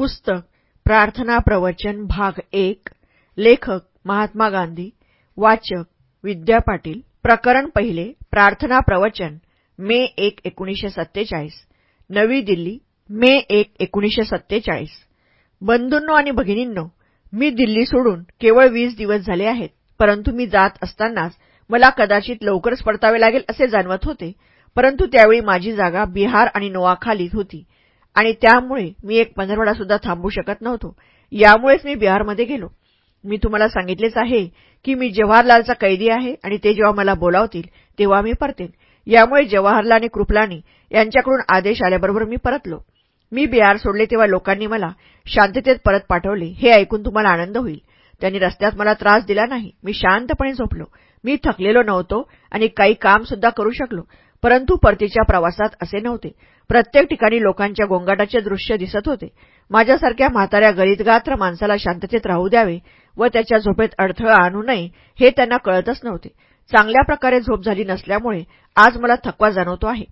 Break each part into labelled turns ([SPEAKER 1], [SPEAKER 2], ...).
[SPEAKER 1] पुस्तक प्रार्थना प्रवचन भाग एक लेखक महात्मा गांधी वाचक विद्या पाटील प्रकरण पहिले प्रार्थना प्रवचन मे एक एकोणीसशे सत्तेचाळीस नवी दिल्ली मे एक एकोणीसशे सत्तेचाळीस. बंधूंनो आणि भगिनींनो मी दिल्ली सोडून केवळ वीस दिवस झाले आहेत परंतु मी जात असतानाच मला कदाचित लवकरच परतावे लागेल असे जाणवत होते परंतु त्यावेळी माझी जागा बिहार आणि नोआखालीत होती. आणि त्यामुळे मी एक पंधरवडा सुद्धा थांबू शकत नव्हतो. यामुळेच मी बिहारमध्ये गेलो. मी तुम्हाला सांगितलेच आहे की मी जवाहरलालचा कैदी आहे आणि ते जेव्हा मला बोलावतील तेव्हा मी परतेन. यामुळे जवाहरलाल आणि कृपलानी यांच्याकडून आदेश आल्याबरोबर मी परतलो. मी बिहार सोडले तेव्हा लोकांनी मला शांततेत परत पाठवले हे ऐकून तुम्हाला आनंद होईल. त्यांनी रस्त्यात मला त्रास दिला नाही. मी शांतपणे झोपलो. मी थकलेलो नव्हतो आणि काही काम सुद्धा करू शकलो. परंतु परतीच्या प्रवासात असे नव्हते. प्रत्येक ठिकाणी लोकांच्या गोंगाटाचे दृश्य दिसत होते. माझ्यासारख्या म्हाताऱ्या गरीतगात्र माणसाला शांततेत राहू द्यावे व त्याच्या झोपेत अडथळा आणू नये हे त्यांना कळतच नव्हते. चांगल्या प्रकारे झोप झाली नसल्यामुळे आज मला थकवा जाणवतो आहे.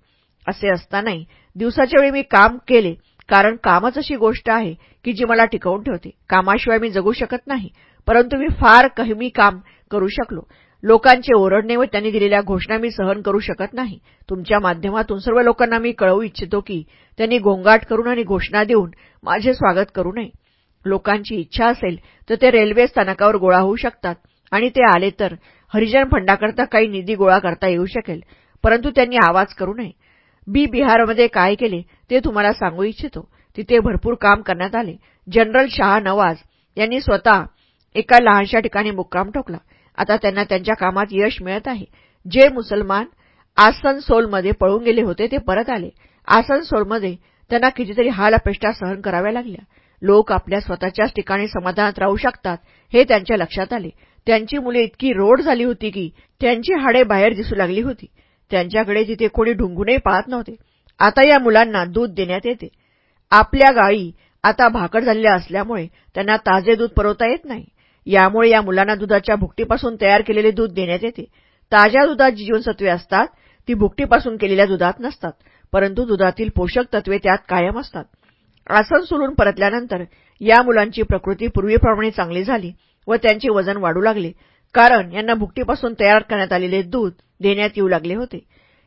[SPEAKER 1] असे असतानाही दिवसाच्या वेळी मी काम केले कारण कामच अशी गोष्ट आहे की जी मला टिकवून ठेवते. कामाशिवाय मी जगू शकत नाही परंतु मी फार कमी काम करू शकलो. लोकांचे ओरडणे व त्यांनी दिलेल्या घोषणा मी सहन करू शकत नाही. तुमच्या माध्यमातून सर्व लोकांना मी कळवू इच्छितो की त्यांनी गोंगाट करून आणि घोषणा देऊन माझे स्वागत करू नये. लोकांची इच्छा असेल तर ते रेल्वे स्थानकावर गोळा होऊ शकतात. आणि ते आले तर हरिजन फंडाकरता काही निधी गोळा करता येऊ शकेल परंतु त्यांनी आवाज करू नये. बी बिहारमध्ये काय केले ते तुम्हाला सांगू इच्छितो. तिथे भरपूर काम करण्यात आले. जनरल शाह नवाज यांनी स्वतः एका लहानशा ठिकाणी मुक्काम ठोकला. आता त्यांना त्यांच्या कामात यश मिळत आहे. जे मुसलमान आसनसोलमध्ये पळून गेले होते ते परत आले. आसनसोलमध्ये त्यांना कितीतरी हाल अपेष्टा सहन कराव्या लागल्या. लोक आपल्या स्वतःच्याच ठिकाणी समाधानात राहू शकतात हे त्यांच्या लक्षात आले. त्यांची मुले इतकी रोड झाली होती की त्यांची हाडे बाहेर दिसू लागली होती. त्यांच्याकडे तिथे कोणी ढुंगूनही पाहत नव्हते. आता या मुलांना दूध देण्यात येते. आपल्या गाळी आता भाकड झालेल्या असल्यामुळे त्यांना ताजे दूध पुरवता येत नाही. यामुळे या मुलांना दुधाच्या भुकटीपासून तयार केलेले दूध देण्यात येते. ताज्या दुधात जी जीवनसत्वे असतात ती भुकटीपासून केलेल्या दुधात नसतात परंतु दुधातील पोषक तत्वे त्यात कायम असतात. आसन सोलून परतल्यानंतर या मुलांची प्रकृती पूर्वीप्रमाणे चांगली झाली व त्यांचे वजन वाढू लागले कारण यांना भुकटीपासून तयार करण्यात आलेले दूध देण्यात येऊ लागले होते.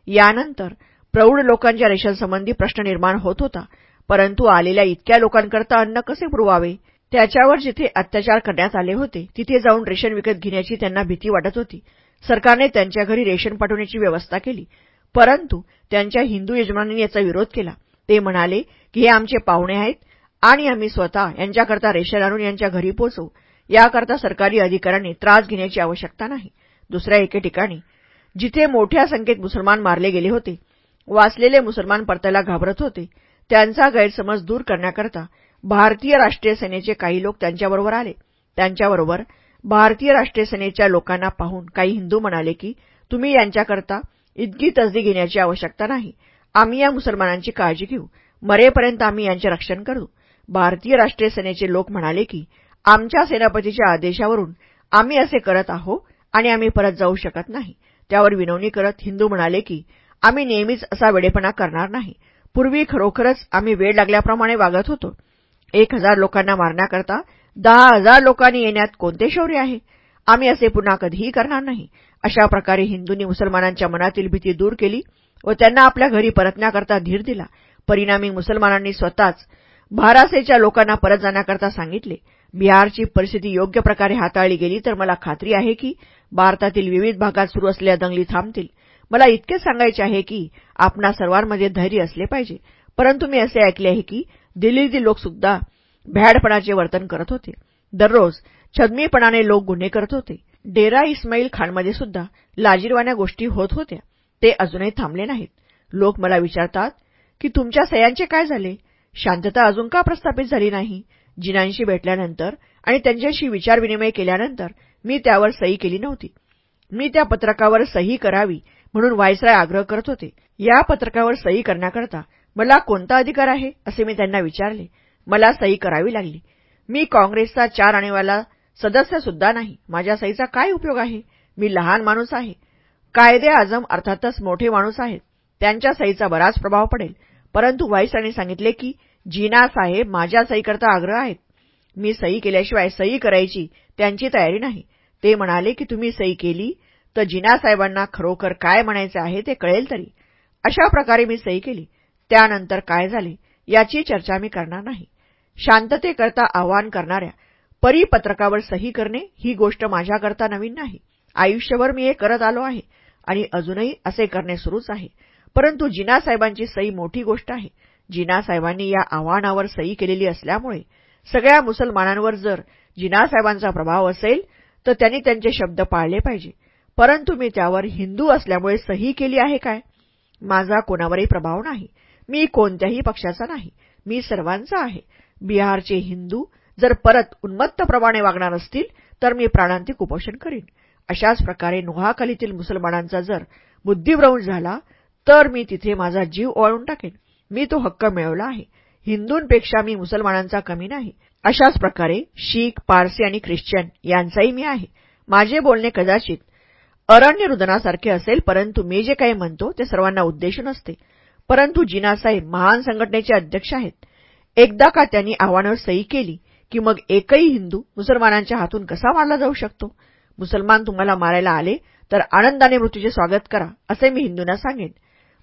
[SPEAKER 1] यानंतर प्रौढ लोकांच्या रेशनसंबंधी प्रश्न निर्माण होत होता परंतु आलेल्या इतक्या लोकांकरता अन्न कसे पुरवावे? त्याच्यावर जिथे अत्याचार करण्यात आले होते तिथे जाऊन रेशन विकत घेण्याची त्यांना भीती वाटत होती. सरकारने त्यांच्या घरी रेशन पाठवण्याची व्यवस्था केली. परंतु त्यांच्या हिंदू यजमानांनी याचा विरोध केला. ते म्हणाले की हे आमचे पाहुणे आहेत आणि आम्ही स्वतः यांच्याकरता रेशन आणून यांच्या घरी पोचवू. याकरता सरकारी अधिकाऱ्यांनी त्रास घेण्याची आवश्यकता नाही. दुसऱ्या एके ठिकाणी जिथे मोठ्या संख्येत मुसलमान मारले गेले होते वाचलेले मुसलमान परतायला घाबरत होते त्यांचा गैरसमज दूर करण्याकरता भारतीय राष्ट्रीय सेनेचे काही लोक त्यांच्याबरोबर आले. त्यांच्याबरोबर भारतीय राष्ट्रीय सेनेच्या लोकांना पाहून काही हिंदू म्हणाले की तुम्ही यांच्याकरता इतकी तसदी घेण्याची आवश्यकता नाही. आम्ही या मुसलमानांची काळजी घेऊ. मरेपर्यंत आम्ही यांचे रक्षण करू. भारतीय राष्ट्रीय सेनेचे लोक म्हणाले की आमच्या सेनापतीच्या आदेशावरून आम्ही असे करत आहो आणि आम्ही परत जाऊ शकत नाही. त्यावर विनवणी करत हिंदू म्हणाले की आम्ही नेहमीच असा वेडेपणा करणार नाही. पूर्वी खरोखरच आम्ही वेळ लागल्याप्रमाणे वागत होतो. एक हजार लोकांना मारण्याकरता दहा हजार लोकांनी येण्यात कोणते शौर्य आहे? आम्ही असे पुन्हा कधीही करणार नाही. अशा प्रकारे हिंदूंनी मुसलमानांच्या मनातील भीती दूर केली व त्यांना आपल्या घरी परतण्याकरता धीर दिला. परिणामी मुसलमानांनी स्वतःच भारासेच्या लोकांना परत जाण्याकरता सांगितले. बिहारची परिस्थिती योग्य प्रकारे हाताळली गेली तर मला खात्री आहे की भारतातील विविध भागात सुरू असलेल्या दंगली थांबतील. मला इतके सांगायचे आहे की आपणा सर्वांमध्ये धैर्य असले पाहिजे. परंतु मी असे ऐकले आहे की दिल्लीतील लोकसुद्धा भ्याडपणाचे वर्तन करत होते. दररोज छदमीपणाने लोक गुन्हे करत होते. डेरा इस्माईल खानमध्ये सुद्धा लाजीरवाण्या गोष्टी होत होत्या. ते अजूनही थांबले नाहीत. लोक मला विचारतात की तुमच्या सयांचे काय झाले? शांतता अजून का प्रस्थापित झाली नाही? जिनांशी भेटल्यानंतर आणि त्यांच्याशी विचारविनिमय केल्यानंतर मी त्यावर सही केली नव्हती. मी त्या पत्रकावर सही करावी म्हणून वायसराय आग्रह करत होते. या पत्रकावर सही करण्याकरता मला कोणता अधिकार आहे? असे मी त्यांना विचारले. मला सही करावी लागली. मी काँग्रेसचा चार आणीवाला सदस्य सुद्धा नाही. माझ्या सहीचा काय उपयोग आहे? मी लहान माणूस आहे. कायदे आजम अर्थातच मोठे माणूस आहेत. त्यांच्या सहीचा बराच प्रभाव पडेल. परंतु व्हाईसांनी सांगितले की जीना साहेब माझ्या सहीकरता आग्रह आहेत. मी सही केल्याशिवाय सही करायची त्यांची तयारी नाही. ते म्हणाले की तुम्ही सही केली तर जिना साहेबांना खरोखर काय म्हणायचे आहे ते कळेल तरी. अशा प्रकारे मी सही केली. त्यानंतर काय झाले याची चर्चा मी करणार नाही. शांततेकरता आवाहन करणाऱ्या परिपत्रकावर सही करणे ही गोष्ट माझ्याकरता नवीन नाही. आयुष्यभर मी हे करत आलो आहे आणि अजूनही असे करणे सुरूच आहे. परंतु जिना साहेबांची सही मोठी गोष्ट आहे. जिना साहेबांनी या आव्हानावर सही केलेली असल्यामुळे सगळ्या मुसलमानांवर जर जिना साहेबांचा प्रभाव असेल तर त्यांनी त्यांचे शब्द पाळले पाहिजे. परंतु मी त्यावर हिंदू असल्यामुळे सही केली आहे काय? माझा कोणावरही प्रभाव नाही. मी कोणत्याही पक्षाचा नाही. मी सर्वांचा आहे. बिहारचे हिंदू जर परत उन्मत्तप्रमाणे वागणार असतील तर मी प्राणांतिक उपोषण करीन. अशाच प्रकारे नुहाखालीतील मुसलमानांचा जर बुद्धिभ्रंश झाला तर मी तिथे माझा जीव ओळून टाकेन. मी तो हक्क मिळवला आहे. हिंदूंपेक्षा मी मुसलमानांचा कमी नाही. अशाच प्रकारे शीख पारसी आणि ख्रिश्चन यांचाही मी आहे. माझे बोलणे कदाचित अरण्य रुदनासारखे असेल परंतु मी जे काही म्हणतो ते सर्वांना उद्देशून असते परंतु जिनासाहेब महान संघटनेचे अध्यक्ष आहेत. एकदा का त्यांनी आव्हानावर सही केली की मग एकही हिंदू मुसलमानांच्या हातून कसा मारला जाऊ शकतो? मुसलमान तुम्हाला मारायला आले तर आनंदाने मृत्यूचे स्वागत करा असे मी हिंदूंना सांगेन.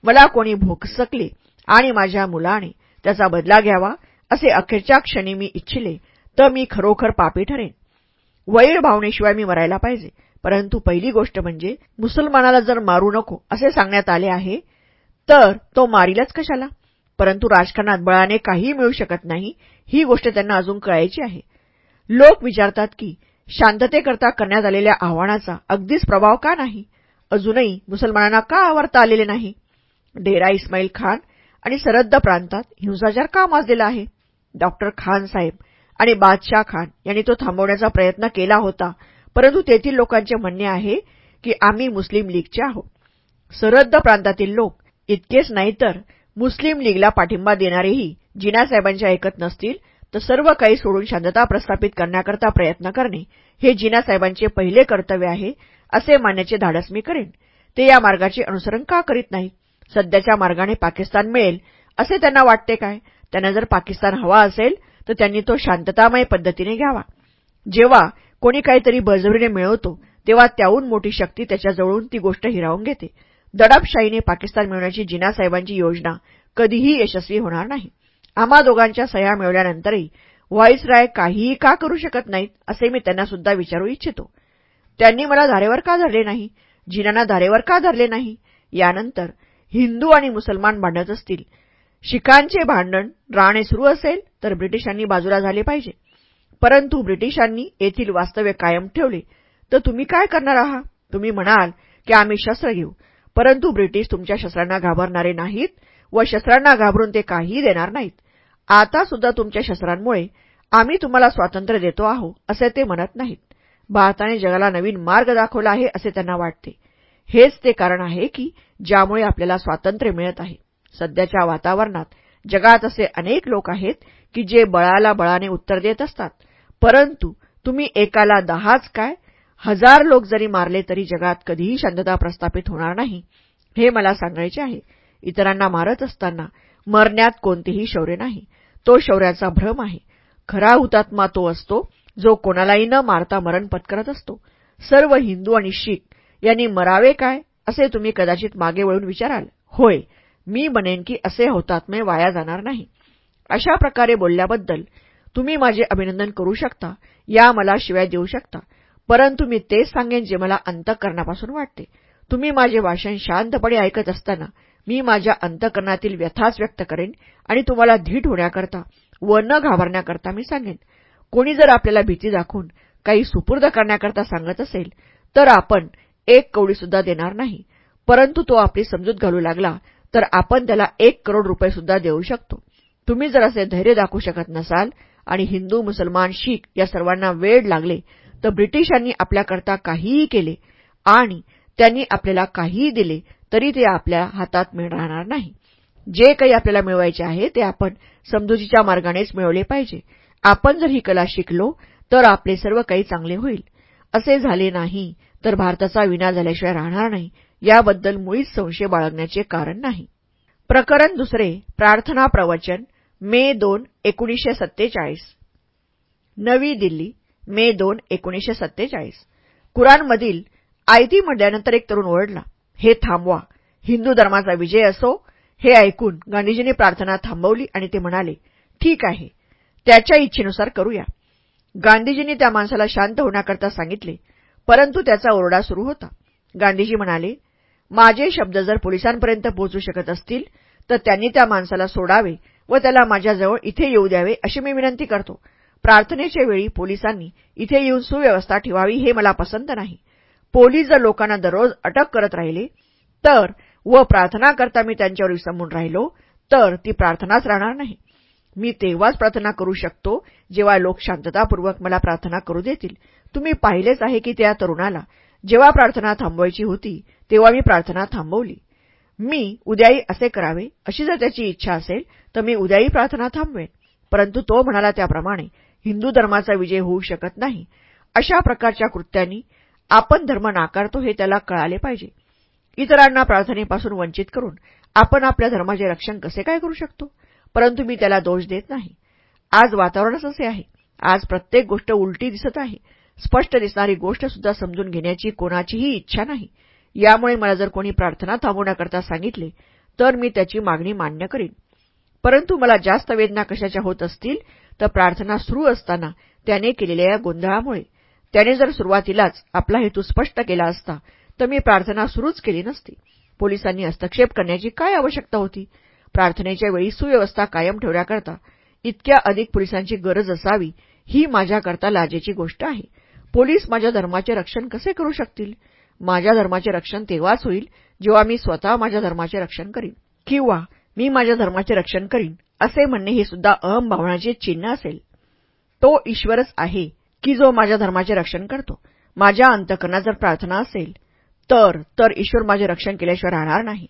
[SPEAKER 1] मला कोणी भोकसकले आणि माझ्या मुलाने त्याचा बदला घ्यावा असे अखेरच्या क्षणी मी इच्छिले तर मी खरोखर पापी ठरेन. वैर भावनेशिवाय मी मरायला पाहिजे. परंतु पहिली गोष्ट म्हणजे मुसलमानाला जर मारू नको असे सांगण्यात आले आहे तर तो मारीलच कशाला? परंतु राजकारणात बळाने काहीही मिळू शकत नाही ही गोष्ट त्यांना अजून कळायची आहे. लोक विचारतात की शांततेकरता करण्यात आलेल्या आव्हानाचा अगदीच प्रभाव का नाही? अजूनही मुसलमानांना का आवरता आलेले नाही? डेरा इस्माईल खान आणि सरहद्द प्रांतात हिंसाचार का माजलेला आहे? डॉक्टर खान साहेब आणि बादशाह खान यांनी तो थांबवण्याचा प्रयत्न केला होता परंतु तेथील लोकांचे म्हणणे आहे की आम्ही मुस्लिम लीगचे आहोत. सरहद्द प्रांतातील लोक इतकेच नाही तर मुस्लिम लीगला पाठिंबा देणारेही जिनासाहेबांच्या ऐकत नसतील तर सर्व काही सोडून शांतता प्रस्थापित करण्याकरता प्रयत्न करणे हे जिनासाहेबांचे पहिले कर्तव्य आहे असे मानण्याचे धाडस मी करेन. ते या मार्गाचे अनुसरण का करीत नाही सध्याच्या मार्गाने पाकिस्तान मिळेल असे त्यांना वाटते काय? त्यांना जर पाकिस्तान हवा असेल तर त्यांनी तो शांततामय पद्धतीने घ्यावा. जेव्हा कोणी काहीतरी बळजबरीने मिळवतो तेव्हा त्याहून मोठी शक्ती त्याच्याजवळून ती गोष्ट हिरावून घेते. दडपशाहीने पाकिस्तान मिळवण्याची जिनासाहेबांची योजना कधीही यशस्वी होणार नाही. आम्हा दोघांच्या सह्या मिळवल्यानंतरही व्हॉईसराय काहीही का करू शकत नाहीत असे मी त्यांना सुद्धा विचारू इच्छितो. त्यांनी मला धारेवर का धरले नाही? जिनांना धारेवर का धरले नाही? यानंतर हिंदू आणि मुसलमान भांडत असतील. शिखांचे भांडण राणे सुरू असेल तर ब्रिटिशांनी बाजूला झाले पाहिजे. परंतु ब्रिटिशांनी येथील वास्तव्य कायम ठेवले. तर तुम्ही काय करणार आहात? तुम्ही म्हणाल की आम्ही शस्त्र घेऊ. परंतु ब्रिटिश तुमच्या शस्त्रांना घाबरणारे नाहीत व शस्त्रांना घाबरून ते काहीही देणार नाहीत. आता सुद्धा तुमच्या शस्त्रांमुळे आम्ही तुम्हाला स्वातंत्र्य देतो आहो असे ते म्हणत नाहीत. भारताने जगाला नवीन मार्ग दाखवला आहे असे त्यांना वाटते. हेच ते कारण आहे की ज्यामुळे आपल्याला स्वातंत्र्य मिळत आहे. सध्याच्या वातावरणात जगात असे अनेक लोक आहेत की जे बळाला बळाने उत्तर देत असतात. परंतु तुम्ही एकाला दहाच काय हजार लोक जरी मारले तरी जगात कधीही शांतता प्रस्थापित होणार नाही. हे मला सांगायचे आहे. इतरांना मारत असताना मरण्यात कोणतेही शौर्य नाही. तो शौर्याचा भ्रम आहे. खरा हुतात्मा तो असतो जो कोणालाही न मारता मरण पत्करत असतो. सर्व हिंदू आणि शीख यांनी मरावे काय असे तुम्ही कदाचित मागे वळून विचाराल. होय मी बनेन की असे हुतात्मे वाया जाणार नाही. अशा प्रकारे बोलल्याबद्दल तुम्ही माझे अभिनंदन करू शकता या मला शिवाय देऊ शकता. परंतु मी तेच सांगेन जे मला अंतकरणापासून वाटते. तुम्ही माझे भाषण शांतपणे ऐकत असताना मी माझ्या अंतकरणातील व्यथाच व्यक्त करेन आणि तुम्हाला धीट होण्याकरता व न घाबरण्याकरता मी सांगेन. कोणी जर आपल्याला भीती दाखवून काही सुपूर्द करण्याकरता सांगत असेल तर आपण एक कवडीसुद्धा देणार नाही. परंतु तो आपली समजूत घालू लागला तर आपण त्याला एक करोड रुपये सुद्धा देऊ शकतो. तुम्ही जर असे धैर्य दाखवू शकत नसाल आणि हिंदू मुसलमान शीख या सर्वांना वेळ लागले तर ब्रिटिशांनी आपल्याकरता काहीही केले आणि त्यांनी आपल्याला काहीही दिले तरी ते आपल्या हातात मिळणार नाही. जे काही आपल्याला मिळवायचे आहे ते आपण समजुतीच्या मार्गानेच मिळवले पाहिजे. आपण जर ही कला शिकलो तर आपले सर्व काही चांगले होईल. असे झाले नाही तर भारताचा विना झाल्याशिवाय राहणार नाही. याबद्दल मुळीच संशय बाळगण्याचे कारण नाही. प्रकरण दुसरे प्रार्थना प्रवचन मे दोन एकोणीसशे सत्तेचाळीस. नवी दिल्ली मे दोन एकोणीसशे सत्तेचाळीस. कुराणमधील आयती म्हटल्यानंतर एक तरुण ओरडला हे थांबवा हिंदू धर्माचा विजय असो. हे ऐकून गांधीजींनी प्रार्थना थांबवली आणि ते म्हणाले ठीक आहे त्याच्या इच्छेनुसार करूया. गांधीजींनी त्या माणसाला शांत होण्याकरता सांगितले परंतु त्याचा ओरडा सुरू होता. गांधीजी म्हणाले माझे शब्द जर पोलिसांपर्यंत पोहोचू शकत असतील तर त्यांनी त्या माणसाला सोडावे व त्याला माझ्याजवळ इथे येऊ द्यावे अशी मी विनंती करतो. प्रार्थनेच्या वेळी पोलिसांनी इथे येऊन सुव्यवस्था ठेवावी हे मला पसंत नाही. पोलीस जर लोकांना दररोज अटक करत राहिले तर व प्रार्थना करता मी त्यांच्यावर विसंबून राहिलो तर ती प्रार्थनाच राहणार नाही. मी तेव्हाच प्रार्थना करू शकतो जेव्हा लोक शांततापूर्वक मला प्रार्थना करू देतील. तुम्ही पाहिलेच आहे की त्या तरुणाला जेव्हा प्रार्थना थांबवायची होती तेव्हा मी प्रार्थना थांबवली. मी उद्याही असे करावे अशी जर त्याची इच्छा असेल तर मी उद्याही प्रार्थना थांबवेन. परंतु तो म्हणाला त्याप्रमाणे हिंदू धर्माचा विजय होऊ शकत नाही. अशा प्रकारच्या कृत्यांनी आपण धर्म नाकारतो हे त्याला कळाले पाहिजे. इतरांना प्रार्थनेपासून वंचित करून आपण आपल्या धर्माचे रक्षण कसे काय करू शकतो? परंतु मी त्याला दोष देत नाही. आज वातावरणच असे आहे. आज प्रत्येक गोष्ट उलटी दिसत आहे. स्पष्ट दिसणारी गोष्ट सुद्धा समजून घेण्याची कोणाचीही इच्छा नाही. यामुळे मला जर कोणी प्रार्थना थांबवण्याकरता सांगितले तर मी त्याची मागणी मान्य करीन. परंतु मला जास्त वेदना कशाच्या होत असतील तर प्रार्थना सुरू असताना त्याने केलेल्या या गोंधळामुळे त्याने जर सुरुवातीलाच आपला हेतू स्पष्ट केला असता तर मी प्रार्थना सुरूच केली नसती. पोलिसांनी हस्तक्षेप करण्याची काय आवश्यकता होती? प्रार्थनेच्या वेळी सुव्यवस्था कायम ठेवण्याकरता इतक्या अधिक पोलिसांची गरज असावी ही माझ्याकरता लाजेची गोष्ट आहे. पोलीस माझ्या धर्माचे रक्षण कसे करू शकतील? माझ्या धर्माचे रक्षण तेव्हाच होईल जेव्हा मी स्वतः माझ्या धर्माचे रक्षण करीन. किंवा मी माझ्या धर्माचे रक्षण करीन. असे म्हणणे हे सुद्धा अहम भावनाचे चिन्ह असेल. तो ईश्वरच आहे की जो माझ्या धर्माचे रक्षण करतो. माझ्या अंतकरणात जर प्रार्थना असेल तर तर ईश्वर माझे रक्षण केल्याशिवाय राहणार नाही.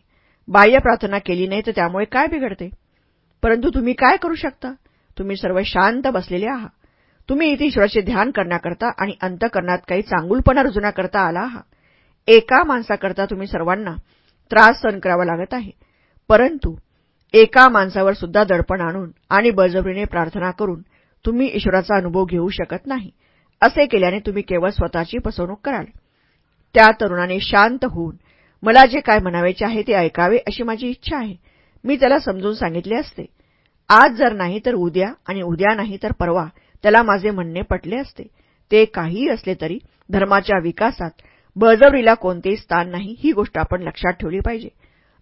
[SPEAKER 1] बाह्य प्रार्थना केली नाही तर त्यामुळे काय बिघडते? परंतु तुम्ही काय करू शकता? तुम्ही सर्व शांत बसलेले आहात. तुम्ही इथे ईश्वराचे ध्यान करण्याकरता आणि अंतकरणात काही चांगुलपणा रुजण्याकरता आला आहात. एका माणसाकरता तुम्ही सर्वांना त्रास सहन करावा लागत आहे. परंतु एका माणसावर सुद्धा दडपण आणून आणि बळजबरीने प्रार्थना करून तुम्ही ईश्वराचा अनुभव घेऊ शकत नाही असे केल्याने तुम्ही केवळ स्वतःची फसवणूक कराल. त्या तरुणाने शांत होऊन मला जे काय म्हणावायचे आहे ते ऐकावे अशी माझी इच्छा आहे. मी त्याला समजून सांगितले असते. आज जर नाही तर उद्या आणि उद्या नाही तर परवा त्याला माझे म्हणणे पटले असते. ते काहीही असले तरी धर्माच्या विकासात बळजबरीला कोणतेही स्थान नाही ही गोष्ट आपण लक्षात ठेवली पाहिजे.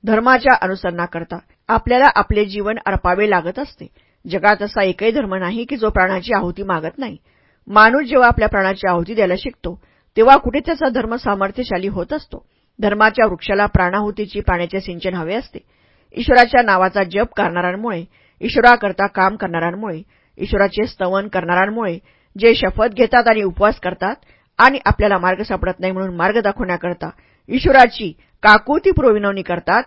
[SPEAKER 1] धर्माच्या अनुसरणाकरता आपल्याला आपले जीवन अर्पावे लागत असते. जगात असा एकही धर्म नाही की जो प्राणाची आहुती मागत नाही. माणूस जेव्हा आपल्या प्राणाची आहुती द्यायला शिकतो तेव्हा कुठे त्याचा धर्म सामर्थ्यशाली होत असतो. धर्माच्या वृक्षाला प्राणाहुतीची पाण्याचे सिंचन हवे असते. ईश्वराच्या नावाचा जप करणाऱ्यांमुळे ईश्वराकरता काम करणाऱ्यांमुळे ईश्वराचे स्तवन करणाऱ्यांमुळे जे शपथ घेतात आणि उपवास करतात आणि आपल्याला मार्ग सापडत नाही म्हणून मार्ग दाखवण्याकरता ईश्वराची काकुती पुरविनवणी करतात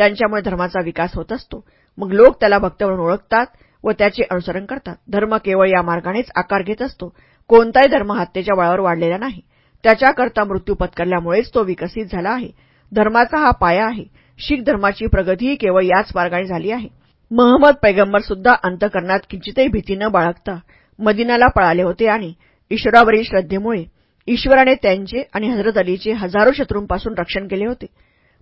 [SPEAKER 1] त्यांच्यामुळे धर्माचा विकास होत असतो. मग लोक त्याला भक्त म्हणून ओळखतात व त्याचे अनुसरण करतात. धर्म केवळ या मार्गानेच आकार घेत असतो. कोणताही धर्म हत्येच्या बळावर वाढलेला नाही. त्याच्याकरता मृत्यू पत्करल्यामुळेच तो विकसित झाला आहे. धर्माचा हा पाया आहे. शीख धर्माची प्रगतीही केवळ याच मार्गाने झाली आहे. महम्मद पैगंबर सुद्धा अंतकरणात किंचितही भीती न बाळगता मदिनाला पळाले होते आणि ईश्वरावरील श्रद्धेमुळे ईश्वराने त्यांचे आणि हजरत अलीचे हजारो शत्रूंपासून रक्षण केले होते.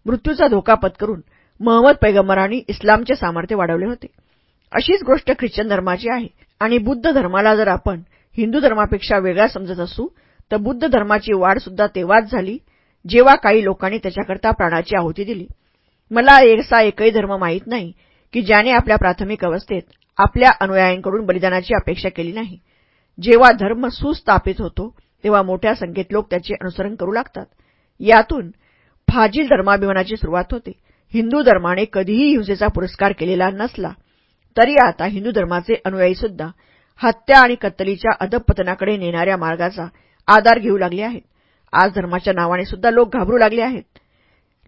[SPEAKER 1] मृत्यूचा धोका पत्करून महम्मद पैगंबरांनी इस्लामचे सामर्थ्य वाढवले होते. अशीच गोष्ट ख्रिश्चन धर्माची आहे. आणि बुद्ध धर्माला जर आपण हिंदू धर्मापेक्षा वेगळा समजत असू तर बुद्ध धर्माची वाढ सुद्धा तेव्हाच झाली जेव्हा काही लोकांनी त्याच्याकरता प्राणाची आहुती दिली. मला एकसा एकही धर्म माहीत नाही की ज्याने आपल्या प्राथमिक अवस्थेत आपल्या अनुयायांकडून बलिदानाची अपेक्षा केली नाही. जेव्हा धर्म सुस्थापित होतो तेव्हा मोठ्या संख्येत लोक त्याचे अनुसरण करू लागतात. यातून फाजील धर्माभिमानाची सुरुवात होते. हिंदू धर्माने कधीही हिंसेचा पुरस्कार केलेला नसला तरी आता हिंदू धर्माचे अनुयायी सुद्धा हत्या आणि कत्तलीच्या अधपतनाकडे नेणाऱ्या मार्गाचा आधार घेऊ लागले आहेत. आज धर्माच्या नावाने सुद्धा लोक घाबरू लागले आहेत.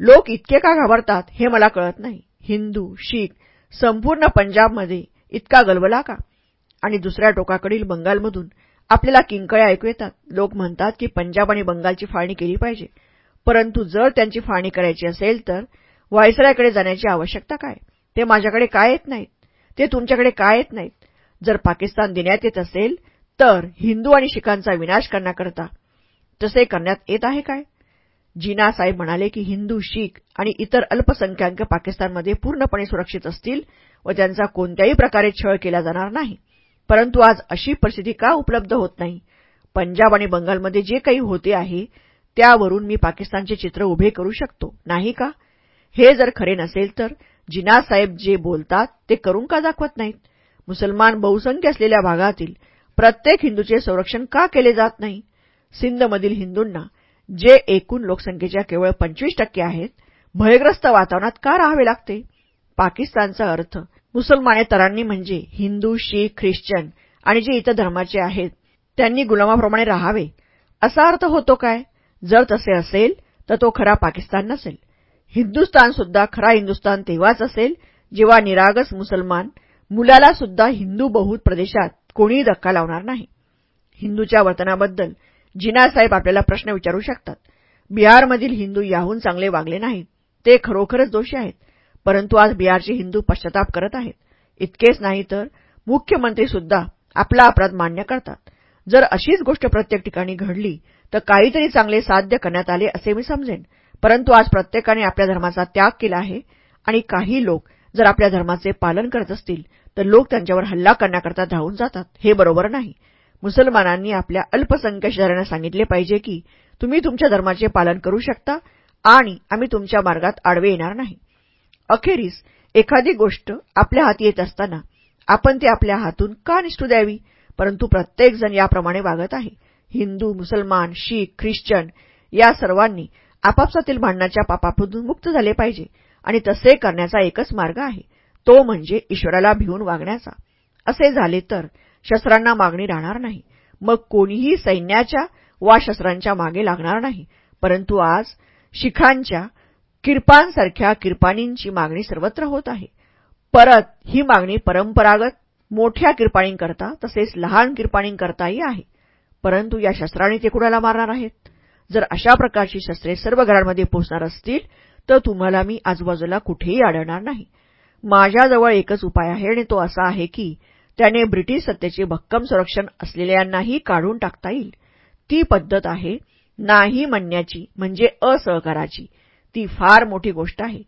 [SPEAKER 1] लोक इतके का घाबरतात हे मला कळत नाही. हिंदू शीख संपूर्ण पंजाबमध्ये इतका गलबला का? आणि दुसऱ्या टोकाकडील बंगालमधून आपल्याला किंकळ्या ऐकू येतात. लोक म्हणतात की पंजाब आणि बंगालची फाळणी केली पाहिजे. परंतु जर त्यांची फाळणी करायची असेल तर व्हायसरायकडे जाण्याची आवश्यकता काय? ते माझ्याकडे काय येत नाहीत? ते तुमच्याकडे काय येत नाहीत? जर पाकिस्तान देण्यात येत असेल तर हिंदू आणि शिखांचा विनाश करण्याकरता. तसे करण्यात येत आहे काय? जीना साहेब म्हणाले की हिंदू शीख आणि इतर अल्पसंख्याक पाकिस्तानमध्ये पूर्णपणे सुरक्षित असतील व त्यांचा कोणत्याही प्रकारे छळ केला जाणार नाही. परंतु आज अशी परिस्थिती का उपलब्ध होत नाही? पंजाब आणि बंगालमध्ये जे काही होते आहे त्यावरून मी पाकिस्तानचे चित्र उभे करू शकतो. नाही का? हे जर खरे नसेल तर जिना साहेब जे बोलतात ते करून का दाखवत नाहीत? मुसलमान बहुसंख्य असलेल्या भागातील प्रत्येक हिंदूचे संरक्षण का केले जात नाही? सिंधमधील हिंदूंना जे एकूण लोकसंख्येच्या केवळ पंचवीस टक्के आहेत भयग्रस्त वातावरणात का राहावे लागते? पाकिस्तानचा अर्थ मुसलमानेतरांनी म्हणजे हिंदू शीख ख्रिश्चन आणि जे इतर धर्माचे आहेत त्यांनी गुलामाप्रमाणे राहावे. असा अर्थ होतो काय? जर तसे असेल तर तो खरा पाकिस्तान नसेल. हिंदुस्तान सुद्धा खरा हिंदुस्तान तेव्हाच असेल जेव्हा निरागस मुसलमान मुलाला सुद्धा हिंदू बहुत प्रदेशात कोणीही धक्का लावणार नाही. हिंदूच्या वर्तनाबद्दल जिनासाहेब आपल्याला प्रश्न विचारू शकतात. बिहारमधील हिंदू याहून चांगले वागले नाहीत. ते खरोखरच दोषी आहेत. परंतु आज बिहारचे हिंदू पश्चाताप करत आहेत. इतकेच नाही तर मुख्यमंत्री सुद्धा आपला अपराध मान्य करतात. जर अशीच गोष्ट प्रत्येक ठिकाणी घडली तर काहीतरी चांगले साध्य करण्यात आले असे मी समजेन. परंतु आज प्रत्येकाने आपल्या धर्माचा त्याग केला आहे आणि काही लोक जर आपल्या धर्माचे पालन करत असतील तर लोक त्यांच्यावर हल्ला करण्याकरता धावून जातात. हे बरोबर नाही. मुसलमानांनी आपल्या अल्पसंख्य शहरांना सांगितले पाहिजे की तुम्ही तुमच्या धर्माचे पालन करू शकता आणि आम्ही तुमच्या मार्गात आडवे येणार नाही. अखेरीस एखादी गोष्ट आपल्या हाती येत असताना आपण ती आपल्या हातून का निष्ठू द्यावी? परंतु प्रत्येकजण याप्रमाणे वागत आहे. हिंदू मुसलमान शीख ख्रिश्चन या सर्वांनी आपापसातील भांडणाच्या पापापासून मुक्त झाले पाहिजे आणि तसे करण्याचा एकच मार्ग आहे. तो म्हणजे ईश्वराला भिवून वागण्याचा. असे झाले तर शस्त्रांना मागणी राहणार नाही. मग कोणीही सैन्याच्या वा शस्त्रांच्या मागे लागणार नाही. परंतु आज शिखांच्या किरपांसारख्या किरपाणींची मागणी सर्वत्र होत आहे. परत ही मागणी परंपरागत मोठ्या किरपाणींकरता तसेच लहान किरपाणींकरताही आहे. परंतु या शस्त्राने ते कुणाला मारणार आहेत? जर अशा प्रकारची शस्त्रे सर्व घरांमध्ये पोचणार असतील तर तुम्हाला मी आजूबाजूला कुठेही आढळणार नाही. माझ्याजवळ एकच उपाय आहे आणि तो असा आहे की त्याने ब्रिटिश सत्तेचे भक्कम संरक्षण असलेल्यांनाही काढून टाकता येईल. ती पद्धत आहे नाही म्हणण्याची म्हणजे असहकाराची. ती फार मोठी गोष्ट आहे.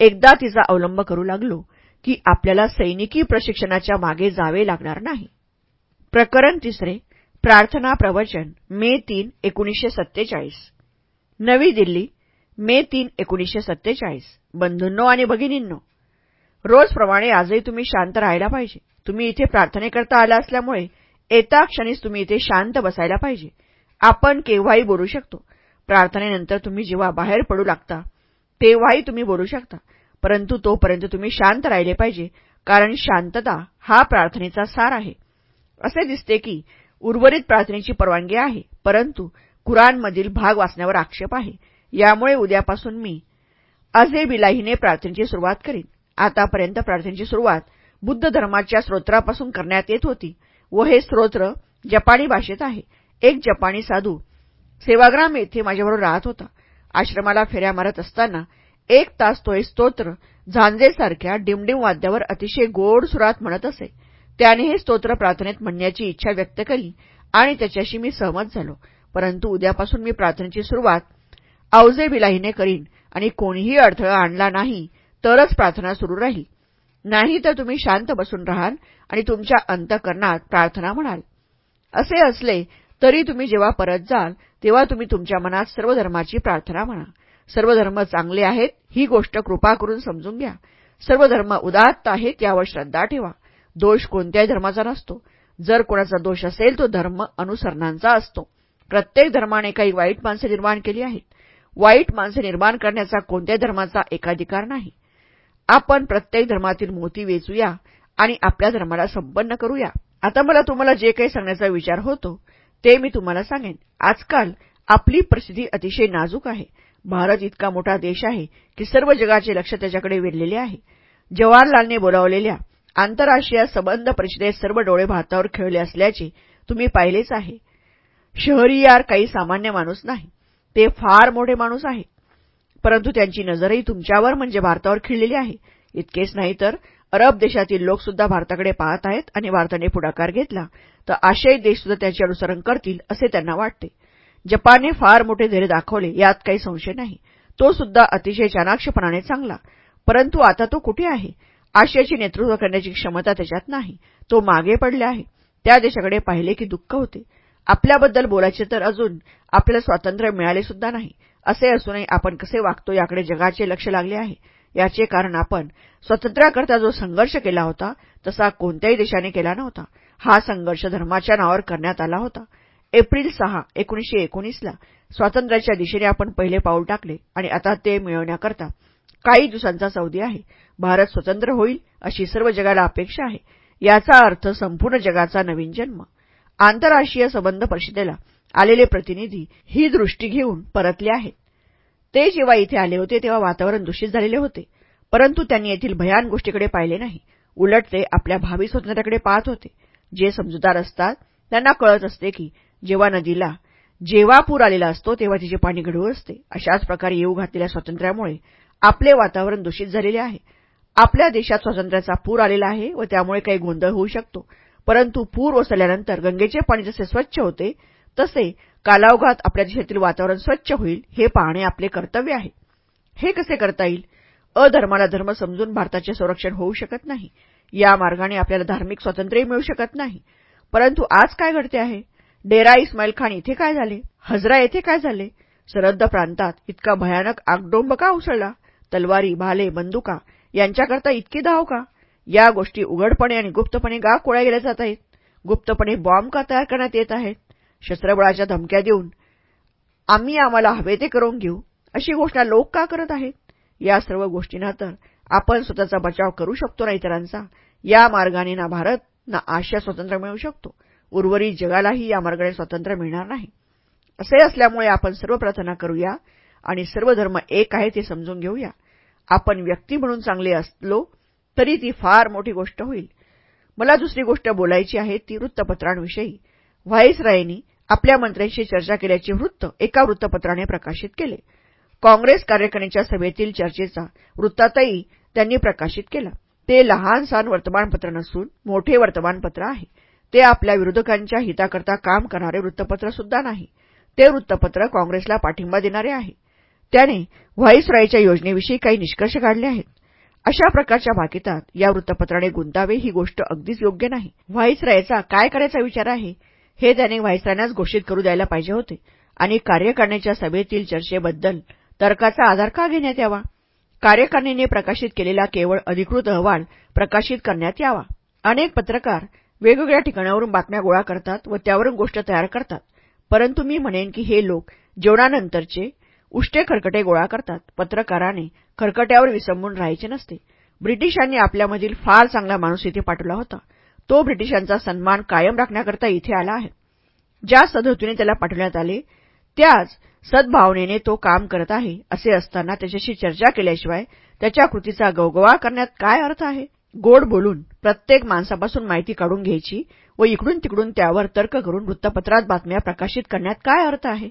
[SPEAKER 1] एकदा तिचा अवलंब करू लागलो की आपल्याला सैनिकी प्रशिक्षणाच्या मागे जावे लागणार नाही. प्रकरण तिसरे प्रार्थना प्रवचन मे तीन एकोणीसशे सत्तेचाळीस. नवी दिल्ली मे तीन एकोणीसशे सत्तेचाळीस. बंधूंनो आणि भगिनींनो रोजप्रमाणे आजही तुम्ही शांत राहायला पाहिजे. तुम्ही इथे प्रार्थनेकरता आला असल्यामुळे येता क्षणीच तुम्ही इथे शांत बसायला पाहिजे. आपण केव्हाही बोलू शकतो. प्रार्थनेनंतर तुम्ही जेव्हा बाहेर पडू लागता तेव्हाही तुम्ही बोलू शकता. परंतु तोपर्यंत तुम्ही शांत राहिले पाहिजे कारण शांतता हा प्रार्थनेचा सार आहे. असे दिसते की उर्वरित प्रार्थनेची परवानगी आहे. परंतु कुराणमधील भाग वाचण्यावर आक्षेप आहे. यामुळे उद्यापासून मी अझेबिलाहीने प्रार्थनेची सुरुवात करीन. आतापर्यंत प्रार्थनेची सुरुवात बुद्ध धर्माच्या स्रोत्रापासून करण्यात येत होती व हे स्तोत्र जपानी भाषेत आहे. एक जपानी साधू सेवाग्राम येथे माझ्याबरोबर राहत होता. आश्रमाला फेऱ्या मारत असताना एक तास तो हे स्तोत्र झांजेसारख्या डिमडिम वाद्यावर अतिशय गोड सुरात म्हणत असे. त्याने हे स्तोत्र प्रार्थनेत म्हणण्याची इच्छा व्यक्त केली आणि त्याच्याशी मी सहमत झालो. परंतु उद्यापासून मी प्रार्थनेची सुरुवात औजे बिलाहीने करीन आणि कोणीही अडथळा आणला नाही तरच प्रार्थना सुरू राहील. नाही तर तुम्ही शांत बसून राहाल आणि तुमच्या अंतकरणात प्रार्थना म्हणाल. असे असले तरी तुम्ही जेव्हा परत जाल तेव्हा तुम्ही तुमच्या मनात सर्व धर्माची प्रार्थना म्हणा. सर्व धर्म चांगले आहेत ही गोष्ट कृपा करून समजून घ्या. सर्व धर्म उदात्त आहेत यावर श्रद्धा ठेवा. दोष कोणत्याही धर्माचा नसतो. जर कोणाचा दोष असेल तो धर्म अनुसरणांचा असतो. प्रत्येक धर्माने काही वाईट माणसे निर्माण केली आहेत. वाईट माणसे निर्माण करण्याचा कोणत्याही धर्माचा एकाधिकार नाही. आपण प्रत्येक धर्मातील मोती वेचूया आणि आपल्या धर्माला संपन्न करूया. आता मला तुम्हाला जे काही सांगण्याचा विचार होतो ते मी तुम्हाला सांगेन. आजकाल आपली परिस्थिती अतिशय नाजूक आहे. भारत इतका मोठा देश आहे की सर्व जगाचे लक्ष त्याच्याकडे वेधलेले आहे. जवाहरलालने बोलावलेल्या आंतरराष्ट्रीय संबंध परिषदेत सर्व डोळे भारतावर खेळले असल्याचे तुम्ही पाहिलेच आहे. शहरीयार काही सामान्य माणूस नाही. ते फार मोठे माणूस आहे. परंतु त्यांची नजरही तुमच्यावर म्हणजे भारतावर खिळलेली आहे. इतकेच नाही तर अरब देशातील लोकसुद्धा भारताकडे पाहत आहेत आणि भारताने पुढाकार घेतला तर आशियाई देशसुद्धा त्याचे अनुसरण करतील असे त्यांना वाटते. जपानने फार मोठे धैर्य दाखवले यात काही संशय नाही. तो सुद्धा अतिशय चाणाक्षपणाने चांगला. परंतु आता तो कुठे आहे? आशियाचे नेतृत्व करण्याची क्षमता त्याच्यात नाही. तो मागे पडले आहे. त्या देशाकडे पाहिले की दुःख होते. आपल्याबद्दल बोलायचे तर अजून आपल्याला स्वातंत्र्य मिळाले सुद्धा नाही. असे असूनही आपण कसे वागतो याकडे जगाचे लक्ष लागले आहे. याचे कारण आपण स्वातंत्र्याकरता जो संघर्ष केला होता तसा कोणत्याही देशाने केला नव्हता. हा संघर्ष धर्माच्या नावावर करण्यात आला होता. एप्रिल सहा एकोणीसशे एकोणीसला स्वातंत्र्याच्या दिशेने आपण पहिले पाऊल टाकले आणि आता ते मिळवण्याकरता काही दिवसांचा सौदी आहे. भारत स्वतंत्र होईल अशी सर्व जगाला अपेक्षा आहे. याचा अर्थ संपूर्ण जगाचा नवीन जन्म. आंतरराष्ट्रीय संबंध परिषदेला आलेले प्रतिनिधी ही दृष्टी घेऊन परतले आहेत. ते जेव्हा इथे आले होते तेव्हा वातावरण दूषित झालेले होते. परंतु त्यांनी येथील भयान गोष्टीकडे पाहिले नाही. उलट ते आपल्या भावी स्वातंत्र्याकडे पाहत होते. जे समजूतदार असतात त्यांना कळत असते की जेव्हा नदीला जेव्हा पूर आलेला असतो तेव्हा तिचे पाणी घडू असते. अशाच प्रकारे येऊ घातलेल्या स्वातंत्र्यामुळे आपले वातावरण दूषित झालेले आहे. आपल्या देशात स्वातंत्र्याचा पूर आलेला आहे व त्यामुळे काही गोंधळ होऊ शकतो. परंतु पूर ओसरल्यानंतर गंगेचे पाणी जसे स्वच्छ होते तसे कालावघात आपल्या देशातील वातावरण स्वच्छ होईल हे पाहणे आपले कर्तव्य आहे. हे कसे करता येईल? अधर्माला धर्म समजून भारताचे संरक्षण होऊ शकत नाही. या मार्गाने आपल्याला धार्मिक स्वातंत्र्यही मिळू शकत नाही. परंतु आज काय घडते आहे? डेरा इस्माईल खान इथे काय झाले? हजरा येथे काय झाले? सरहद्द प्रांतात इतका भयानक आगडोंब का उसळला. तलवारी भाले बंदुका यांच्याकरता इतकी धाव का? या गोष्टी उघडपणे आणि गुप्तपणे गा कोळ्या गेल्या जात आहेत. गुप्तपणे बॉम्ब का तयार करण्यात येत आहेत? शस्त्रबळाच्या धमक्या देऊन आम्ही आम्हाला हवे ते करून घेऊ अशी घोषणा लोक का करत आहेत? या सर्व गोष्टींना तर आपण स्वतःचा बचाव करू शकतो ना इतरांचा. या मार्गाने ना भारत ना आशिया स्वातंत्र्य मिळू शकतो. उर्वरित जगालाही या मार्गाने स्वातंत्र्य मिळणार नाही. असे असल्यामुळे आपण सर्व प्रार्थना करूया आणि सर्व धर्म एक आहे ते समजून घेऊया. आपण व्यक्ती म्हणून चांगले असलो तरी ती फार मोठी गोष्ट होईल. मला दुसरी गोष्ट बोलायची आहे ती वृत्तपत्रांविषयी. व्हाईसरायनी आपल्या मंत्र्यांशी चर्चा केल्याचे वृत्त एका वृत्तपत्राने प्रकाशित केले. काँग्रेस कार्यकारिणीच्या सभेतील चर्चेचा वृत्तातही त्यांनी प्रकाशित केला. ते लहानसहान वर्तमानपत्र नसून मोठे वर्तमानपत्र आहे. ते आपल्या विरोधकांच्या हिताकरता काम करणारे वृत्तपत्र सुद्धा नाही. ते वृत्तपत्र काँग्रेसला पाठिंबा देणारे आहे. त्याने व्हाईसरायच्या योजनेविषयी काही निष्कर्ष काढले आहेत. अशा प्रकारच्या भाकितात या वृत्तपत्राने गुंतावे ही गोष्ट अगदीच योग्य नाही. व्हाईसरायचा काय करायचा विचार आहे? हे त्याने व्हाईसरायनाच घोषित करू द्यायला पाहिजे होते. आणि कार्यकारिणीच्या सभेतील चर्चेबद्दल तर्काचा आधार का घेण्यात यावा? कार्यकारिणीने प्रकाशित केलेला केवळ अधिकृत अहवाल प्रकाशित करण्यात यावा. अनेक पत्रकार वेगवेगळ्या ठिकाणावरून बातम्या गोळा करतात व त्यावरून गोष्ट तयार करतात. परंतु मी म्हणेन की हे लोक जेवणानंतरचे उष्टे खरकटे गोळा करतात. पत्रकाराने खरकट्यावर विसंबून राहायचे नसते. ब्रिटिशांनी आपल्यामधील फार चांगला माणूस इथे पाठवला होता. तो ब्रिटिशांचा सन्मान कायम राखण्याकरता इथे आला आहे. ज्या सदहतूने त्याला पाठवण्यात आले त्याच सद्भावनेने तो काम करत आहे असे असताना त्याच्याशी चर्चा केल्याशिवाय त्याच्या कृतीचा गवगवा करण्यात काय अर्थ आहे? गोड बोलून प्रत्येक माणसापासून माहिती काढून घ्यायची व इकडून तिकडून त्यावर तर्क करून वृत्तपत्रात बातम्या प्रकाशित करण्यात काय अर्थ आहे?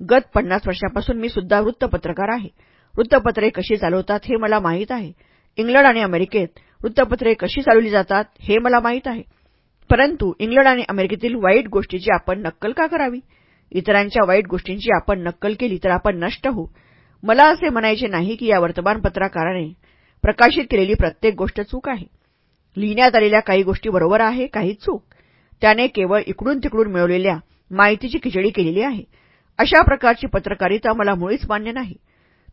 [SPEAKER 1] गत पन्नास वर्षापासून मी सुद्धा वृत्तपत्रकार आहे. वृत्तपत्रे कशी चालवतात हे मला माहीत आहे. इंग्लंड आणि अमेरिकेत वृत्तपत्रे कशी चालवली जातात हे मला माहीत आहे. परंतु इंग्लंड आणि अमेरिकेतील वाईट गोष्टीची आपण नक्कल का करावी? इतरांच्या वाईट गोष्टींची आपण नक्कल केली तर आपण नष्ट होऊ. मला असे म्हणायचे नाही की या वर्तमानपत्रकाराने प्रकाशित केलेली प्रत्येक गोष्ट चूक आहे. लिहिण्यात आलेल्या काही गोष्टी बरोबर आहे काही चूक. त्याने केवळ इकडून तिकडून मिळवलेल्या माहितीची खिचडी केलेली आहे. अशा प्रकारची पत्रकारिता मला मुळीच मान्य नाही.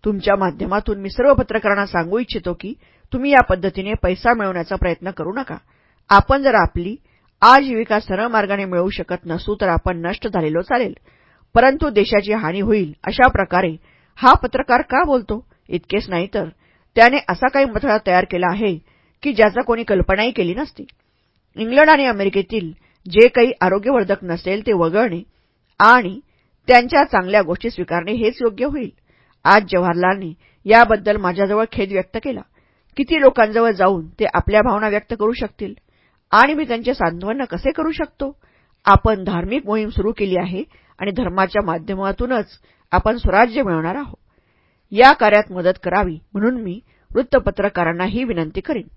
[SPEAKER 1] तुमच्या माध्यमातून मी सर्व पत्रकारांना सांगू इच्छितो की तुम्ही या पद्धतीने पैसा मिळवण्याचा प्रयत्न करू नका. आपण जर आपली आजीविका सरळ मार्गाने मिळवू शकत नसू तर आपण नष्ट झालेलो चालेल. परंतु देशाची हानी होईल अशा प्रकारे हा पत्रकार का बोलतो? इतकेच नाही तर त्याने असा काही मथळा तयार केला आहे की ज्याचा कोणी कल्पनाही केली नसती. इंग्लंड आणि अमेरिकेतील जे काही आरोग्यवर्धक नसेल ते वगळणे आणि त्यांच्या चांगल्या गोष्टी स्वीकारणे हेच योग्य होईल. आज जवाहरलालने याबद्दल माझ्याजवळ खेद व्यक्त केला. किती लोकांजवळ जाऊन ते आपल्या भावना व्यक्त करू शकतील? आणि मी त्यांचे सांत्वन कसे करू शकतो? आपण धार्मिक मोहीम सुरू केली आहे आणि धर्माच्या माध्यमातूनच आपण स्वराज्य मिळवणार आहोत. या कार्यात मदत करावी म्हणून मी वृत्तपत्रकारांनाही विनंती करीन.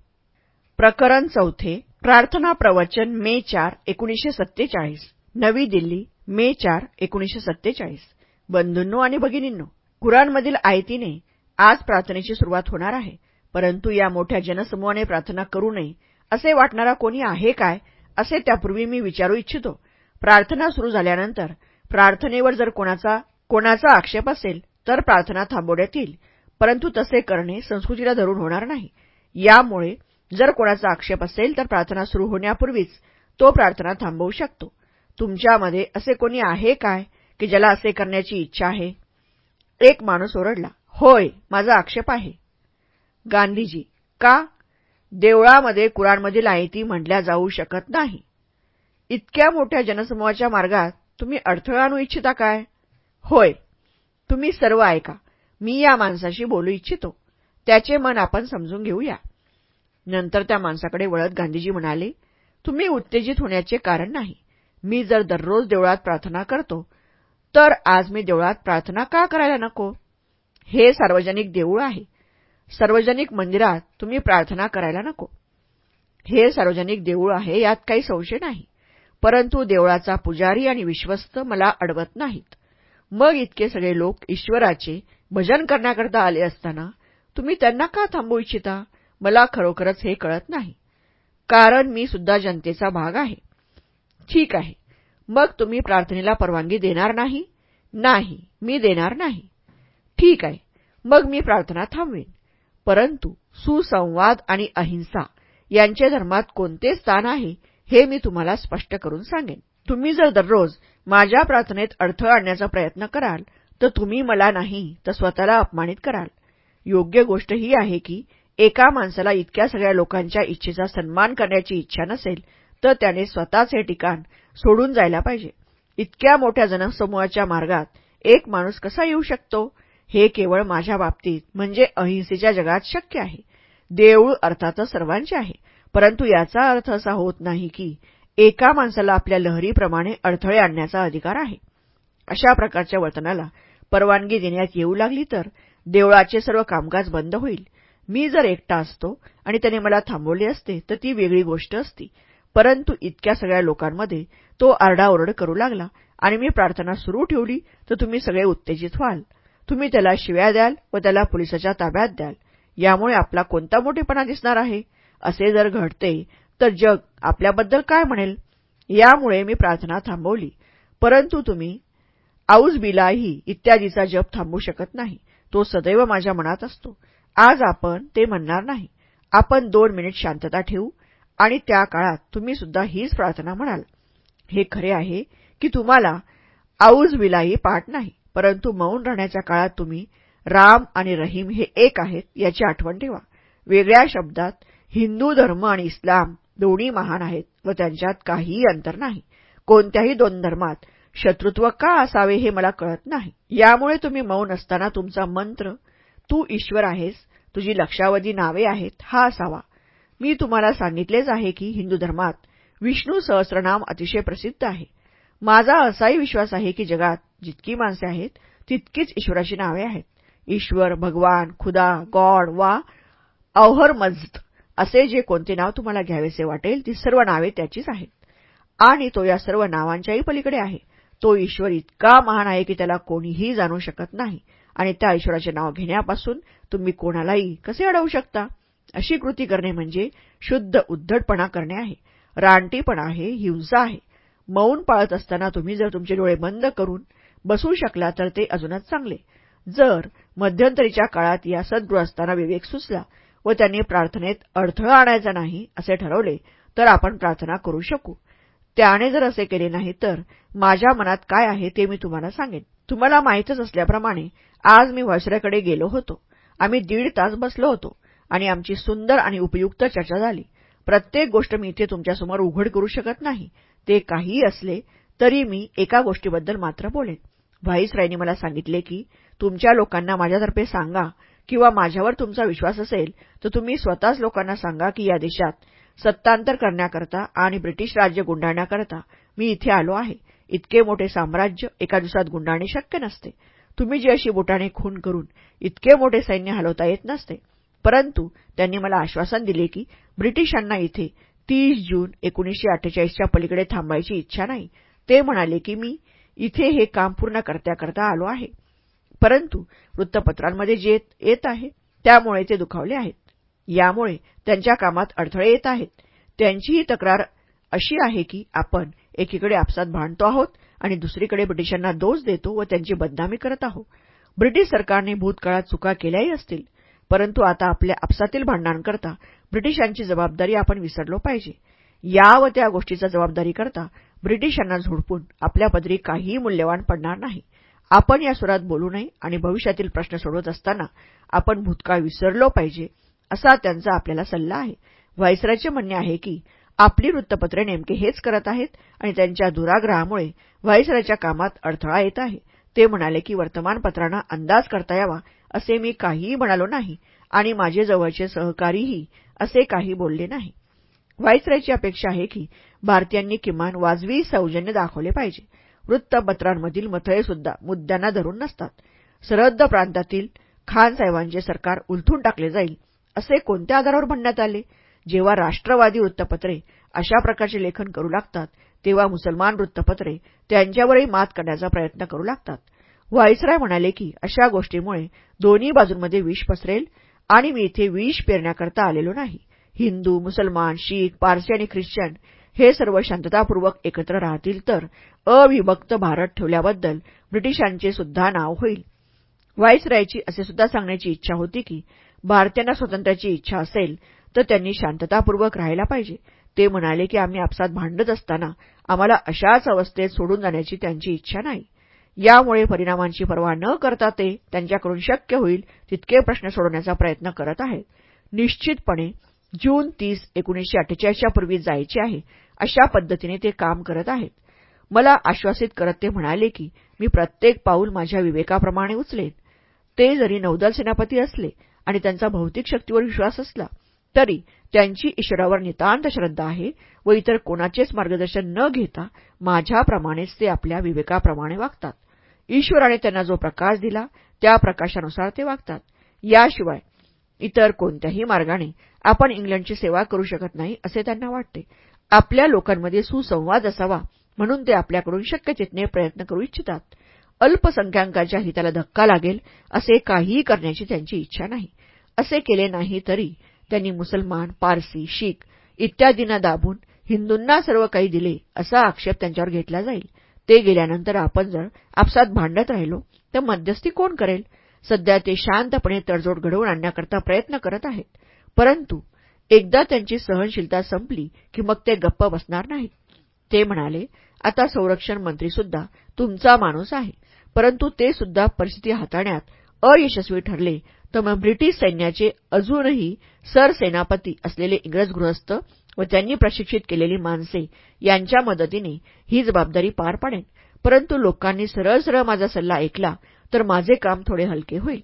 [SPEAKER 1] प्रकरण चौथे प्रार्थना प्रवचन मे चार एकोणीसशे सत्तेचाळीस नवी दिल्ली मे चार एकोणीसशे सत्तेचाळीस. बंधूंनो आणि भगिनींनो कुराणमधील आयतीने आज प्रार्थनेची सुरुवात होणार आहे. परंतु या मोठ्या जनसमूहाने प्रार्थना करू नये असे वाटणारा कोणी आहे काय असे त्यापूर्वी मी विचारू इच्छितो. प्रार्थना सुरू झाल्यानंतर प्रार्थनेवर जर कोणाचा कोणाचा आक्षेप असेल तर प्रार्थना थांबवण्यात येईल. परंतु तसे करणे संस्कृतीला धरून होणार नाही. यामुळे जर कोणाचा आक्षेप असेल तर प्रार्थना सुरू होण्यापूर्वीच तो प्रार्थना थांबवू शकतो. तुमच्यामध्ये असे कोणी आहे काय की ज्याला असे करण्याची इच्छा आहे? एक माणूस ओरडला होय माझा आक्षेप आहे. गांधीजी का? देवळामध्ये कुराणमधील आयती म्हटल्या जाऊ शकत नाही. इतक्या मोठ्या जनसमूहाच्या मार्गात तुम्ही अडथळा आणू इच्छिता काय? होय तुम्ही सर्व ऐका मी या माणसाशी बोलू इच्छितो. त्याचे मन आपण समजून घेऊया. नंतर त्या माणसाकडे वळत गांधीजी म्हणाले तुम्ही उत्तेजित होण्याचे कारण नाही. मी जर दररोज देवळात प्रार्थना करतो तर आज मी देवळात प्रार्थना का करायला नको? हे सार्वजनिक देऊळ आहे. सार्वजनिक मंदिरात तुम्ही प्रार्थना करायला नको. हे सार्वजनिक देऊळ आहे यात काही संशय नाही. परंतु देवळाचा पुजारी आणि विश्वस्त मला अडवत नाहीत. मग इतके सगळे लोक ईश्वराचे भजन करण्याकरता आले असताना तुम्ही त्यांना का थांबू इच्छिता? मला खरोखरच हे कळत नाही. कारण मी सुद्धा जनतेचा भाग आहे. ठीक आहे. मग तुम्ही प्रार्थनेला परवानगी देणार नाही? नाही मी देणार नाही. ठीक आहे मग मी प्रार्थना थांबवेन. परंतु सुसंवाद आणि अहिंसा यांचे धर्मात कोणते स्थान आहे हे मी तुम्हाला स्पष्ट करून सांगेन. तुम्ही जर दररोज माझ्या प्रार्थनेत अडथळा आणण्याचा प्रयत्न कराल तर तुम्ही मला नाही तर स्वतःला अपमानित कराल. योग्य गोष्ट ही आहे की एका माणसाला इतक्या सगळ्या लोकांच्या इच्छेचा सन्मान करण्याची इच्छा नसेल तर त्याने स्वतःच हे ठिकाण सोडून जायला पाहिजे. इतक्या मोठ्या जनसमूहाच्या मार्गात एक माणूस कसा येऊ शकतो? हे केवळ माझ्या बाबतीत म्हणजे अहिंसेच्या जगात शक्य आहे. देऊळ अर्थातच सर्वांचे आहे. परंतु याचा अर्थ असा होत नाही की एका माणसाला आपल्या लहरीप्रमाणे अडथळे आणण्याचा अधिकार आहे. अशा प्रकारच्या वर्तनाला परवानगी देण्यात येऊ लागली तर देवळाचे सर्व कामकाज बंद होईल. मी जर एकटा असतो आणि त्याने मला थांबवले असते तर ती वेगळी गोष्ट असती. परंतु इतक्या सगळ्या लोकांमध्ये तो आरडाओरड करू लागला आणि मी प्रार्थना सुरू ठेवली तर तुम्ही सगळे उत्तेजित व्हाल. तुम्ही त्याला शिव्या द्याल व त्याला पोलिसाच्या ताब्यात द्याल. यामुळे आपला कोणता मोठेपणा दिसणार आहे? असे जर घडते तर जग आपल्याबद्दल काय म्हणेल? यामुळे मी प्रार्थना थांबवली. परंतु तुम्ही आऊज बिलाही इत्यादीचा जप थांबवू शकत नाही. तो सदैव माझ्या मनात असतो. आज आपण ते म्हणणार नाही. आपण दोन मिनिट शांतता ठेवू. आणि त्या काळात तुम्ही सुद्धा हीच प्रार्थना म्हणाल. हे खरे आहे की तुम्हाला आऊज विलाही पाठ नाही परंतु मौन राहण्याच्या काळात तुम्ही राम आणि रहीम हे एक आहेत याची आठवण ठेवा. वेगळ्या शब्दात हिंदू धर्म आणि इस्लाम दोन्ही महान आहेत व त्यांच्यात काहीही अंतर नाही. कोणत्याही दोन धर्मात शत्रुत्व का असावे हे मला कळत नाही. यामुळे तुम्ही मौन असताना तुमचा मंत्र तू ईश्वर आहेस तुझी लक्षावधी नावे आहेत हा असावा. मी तुम्हाला सांगितलेच आहे की हिंदू धर्मात विष्णू सहस्रनाम अतिशय प्रसिद्ध आहे. माझा असाही विश्वास आहे की जगात जितकी माणसे आहेत तितकीच ईश्वराची नावे आहेत. ईश्वर भगवान खुदा गॉड वा अवहर मज्द असे जे कोणते नाव तुम्हाला घ्यावेसे वाटेल ती सर्व नावे त्याचीच आहेत. आणि तो या सर्व नावांच्याही पलीकडे आहे. तो ईश्वर इतका महान आहे की त्याला कोणीही जाणू शकत नाही. आणि त्या ईश्वराचे नाव घेण्यापासून तुम्ही कोणालाही कसे अडवू शकता? अशी कृती करणे म्हणजे शुद्ध उद्धटपणा करणे आहे. रानटीपणा आहे हिंसा आहे. मौन पाळत असताना तुम्ही जर तुमचे डोळे बंद करून बसू शकला तर ते अजूनच चांगले. जर मध्यंतरीच्या काळात या सद्गृहस्थांना विवेक सुचला व त्यांनी प्रार्थनेत अडथळा आणायचा नाही असे ठरवले तर आपण प्रार्थना करू शकू. त्याने जर असे केले नाही तर माझ्या मनात काय आहे ते मी तुम्हाला सांगेन. तुम्हाला माहीतच असल्याप्रमाणे आज मी वासऱ्याकडे गेलो होतो. आम्ही दीड तास बसलो होतो. आणि आमची सुंदर आणि उपयुक्त चर्चा झाली. प्रत्येक गोष्ट मी इथे तुमच्यासमोर उघड करू शकत नाही. ते काहीही असले तरी मी एका गोष्टीबद्दल मात्र बोलेन. व्हाईसरायने मला सांगितले की तुमच्या लोकांना माझ्यातर्फे सांगा किंवा माझ्यावर तुमचा विश्वास असेल तर तुम्ही स्वतःच लोकांना सांगा की या देशात सत्तांतर करण्याकरता आणि ब्रिटिश राज्य गुंडाळण्याकरता मी इथे आलो आहे. इतके मोठे साम्राज्य एका दिवसात गुंडाळणे शक्य नसते. तुम्ही जी अशी बोटाने खून करून इतके मोठे सैन्य हलवता येत नसते. परंतु त्यांनी मला आश्वासन दिले की ब्रिटिशांना इथे तीस जून एकोणीसशे अठ्ठेचाळीसच्या पलीकडे थांबायची इच्छा नाही. ते म्हणाले की मी इथे हे काम पूर्ण करता करता आलो आहे. परंतु वृत्तपत्रांमध्ये जे येत आहे त्यामुळे ते दुखावले आहेत. यामुळे त्यांच्या कामात अडथळे येत आहेत. त्यांचीही तक्रार अशी आहे की आपण एकीकडे आपसात भांडतो आहोत आणि दुसरीकडे ब्रिटिशांना दोष देतो व त्यांची बदनामी करत आहोत. ब्रिटिश सरकारने भूतकाळात चुका केल्याही असतील. परंतु आता आपल्या आपसातील भांडणांकरता ब्रिटिशांची जबाबदारी आपण विसरलो पाहिजे. या व त्या गोष्टीचा जबाबदारी करता ब्रिटिशांना झोडपून आपल्या पदरी काहीही मूल्यवान पडणार नाही. आपण या सुरात बोलू नये आणि भविष्यातील प्रश्न सोडवत असताना आपण भूतकाळ विसरलो पाहिजे असा त्यांचा आपल्याला सल्ला आहे. व्हायसरायचे म्हणणे आहे की आपली वृत्तपत्रे नेमके हेच करत आहेत आणि त्यांच्या दुराग्रहामुळे व्हायसरायच्या कामात अडथळा येत आहे. ते म्हणाले की वर्तमानपत्रांना अंदाज करता यावा असे मी काहीही म्हणालो नाही आणि माझे जवळचे सहकारीही असे काही बोलले नाही. व्हायसरायची अपेक्षा आहे की भारतीयांनी किमान वाजवी सौजन्य दाखवले पाहिजे. वृत्तपत्रांमधील मथळे सुद्धा मुद्द्यांना धरून नसतात. सरहद्द प्रांतातील खान साहेबांचे सरकार उलथून टाकले जाईल असे कोणत्या आधारावर म्हणण्यात आले? जेव्हा राष्ट्रवादी वृत्तपत्रे अशा प्रकारचे लेखन करू लागतात तेव्हा मुसलमान वृत्तपत्रे त्यांच्यावरही मात करण्याचा प्रयत्न करू लागतात. व्हाईसराय म्हणाले की अशा गोष्टीमुळे दोन्ही बाजूंमध्ये विष पसरेल आणि मी इथे विष पेरण्याकरता आलेलो नाही. हिंदू मुसलमान शीख पारसी आणि ख्रिश्चन हे सर्व शांततापूर्वक एकत्र राहतील तर अविभक्त भारत ठेवल्याबद्दल ब्रिटिशांचे सुद्धा नाव होईल. व्हाईसरायची असे सुद्धा सांगण्याची इच्छा होती की भारतीयांना स्वातंत्र्याची इच्छा असेल तर त्यांनी शांततापूर्वक राहायला पाहिजे. ते म्हणाले की आम्ही आपसात भांडत असताना आम्हाला अशाच अवस्थेत सोडून जाण्याची त्यांची इच्छा नाही. यामुळे परिणामांची पर्वा न करता ते त्यांच्याकडून शक्य होईल तितके प्रश्न सोडवण्याचा प्रयत्न करत आहेत. निश्चितपणे जून तीस एकोणीसशे अठ्ठेचाळीसच्या पूर्वी जायचे आहे अशा पद्धतीने ते काम करत आहेत. मला आश्वासित करत ते म्हणाले की मी प्रत्येक पाऊल माझ्या विवेकाप्रमाणे उचलेन. ते जरी नौदल सेनापती असले आणि त्यांचा भौतिक शक्तीवर विश्वास असला तरी त्यांची ईश्वरावर नितांत श्रद्धा आहे व इतर कोणाचेच मार्गदर्शन न घेता माझ्याप्रमाणेच ते आपल्या विवेकाप्रमाणे वागतात. ईश्वराने त्यांना जो प्रकाश दिला त्या प्रकाशानुसार ते वागतात. याशिवाय इतर कोणत्याही मार्गाने आपण इंग्लंडची सेवा करू शकत नाही असे त्यांना वाटते. आपल्या लोकांमध्ये सुसंवाद असावा म्हणून ते आपल्याकडून शक्य तितने प्रयत्न करू इच्छितात. अल्पसंख्याकांच्या हिताला धक्का लागेल असे काहीही करण्याची त्यांची इच्छा नाही. असे केले नाही तरी त्यांनी मुसलमान पारसी शीख इत्यादींना दाबून हिंदूंना सर्व काही दिले असा आक्षेप त्यांच्यावर घेतला जाईल. ते गेल्यानंतर आपण जर आपसात भांडत राहिलो तर मध्यस्थी कोण करेल? सध्या ते शांतपणे तडजोड घडवून आणण्याकरता प्रयत्न करत आहेत. परंतु एकदा त्यांची सहनशीलता संपली की मग ते गप्प बसणार नाहीत. ते म्हणाले आता संरक्षण मंत्रीसुद्धा तुमचा माणूस आहे. परंतु ते सुद्धा परिस्थिती हाताळण्यात अयशस्वी ठरले. तर मग ब्रिटिश सैन्याचे अजूनही सरसेनापती असलेले इंग्रज गृहस्थ व त्यांनी प्रशिक्षित केलेली माणसे यांच्या मदतीने ही जबाबदारी पार पाडेन. परंतु लोकांनी सरळ सरळ माझा सल्ला ऐकला तर माझे काम थोडे हलके होईल.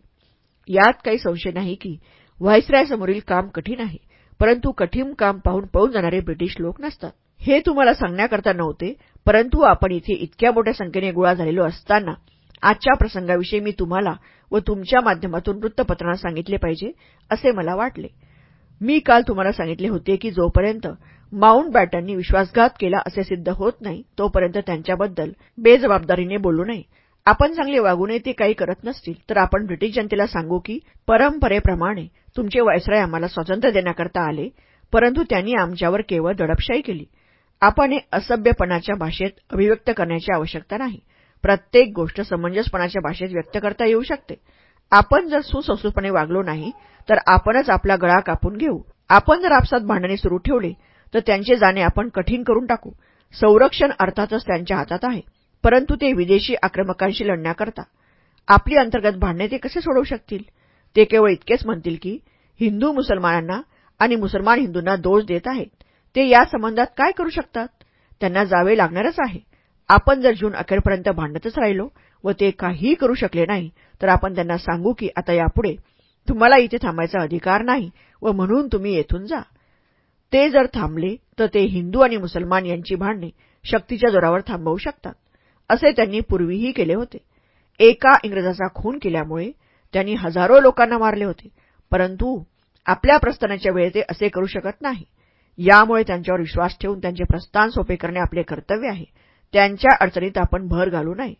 [SPEAKER 1] यात काही संशय नाही की व्हायसरायसमोरील काम कठीण आहे परंतु कठीण काम पाहून पळून जाणारे ब्रिटिश लोक नसतात. हे तुम्हाला सांगण्याकरता नव्हते परंतु आपण इथे इतक्या मोठ्या संख्येने गोळा झालेलो असताना आजच्या प्रसंगाविषयी मी तुम्हाला व तुमच्या माध्यमातून वृत्तपत्रांना सांगितले पाहिजे असे मला वाटले. मी काल तुम्हाला सांगितले होते की जोपर्यंत माउंट बॅटननी विश्वासघात केला असे सिद्ध होत नाही तोपर्यंत त्यांच्याबद्दल बेजबाबदारीने बोलू नये. आपण चांगले वागू नये ते काही करत नसतील तर आपण ब्रिटिश जनतेला सांगू की परंपरेप्रमाणे तुमचे वायसराय आम्हाला स्वातंत्र्य देण्याकरता आले परंतु त्यांनी आमच्यावर केवळ दडपशाही केली. आपण हे असभ्यपणाच्या भाषेत अभिव्यक्त करण्याची आवश्यकता नाही. प्रत्येक गोष्ट समंजसपणाच्या भाषेत व्यक्त करता येऊ शकते. आपण जर सुसंस्कृतपणे वागलो नाही तर आपणच आपला गळा कापून घेऊ. आपण जर आपसात भांडणे सुरू ठेवले तर त्यांचे जाणे आपण कठीण करून टाकू. संरक्षण अर्थातच त्यांच्या हातात आहे. परंतु ते विदेशी आक्रमकांशी लढण्याकरता आपली अंतर्गत भांडणे ते कसे सोडवू शकतील? ते केवळ इतकेच म्हणतील की हिंदू मुसलमानांना आणि मुसलमान हिंदूंना दोष देत आहेत. ते या संबंधात काय करू शकतात? त्यांना जावे लागणारच आहे. आपण जर जून अखेरपर्यंत भांडतच राहिलो व ते काहीही करू शकले नाही तर आपण त्यांना सांगू की आता यापुढे तुम्हाला इथे थांबायचा अधिकार नाही व म्हणून तुम्ही येथून जा. ते जर थांबले तर ते हिंदू आणि मुसलमान यांची भांडणे शक्तीच्या जोरावर थांबवू शकतात असे त्यांनी पूर्वीही केले होते. एका इंग्रजाचा खून केल्यामुळे त्यांनी हजारो लोकांना मारले होते परंतु आपल्या प्रस्थानाच्या वेळी ते असे करू शकत नाही. यामुळे त्यांच्यावर विश्वास ठेवून त्यांचे प्रस्थान सोपे करणे आपले कर्तव्य आहे. त्यांच्या अडचणीत आपण भर घालू नये.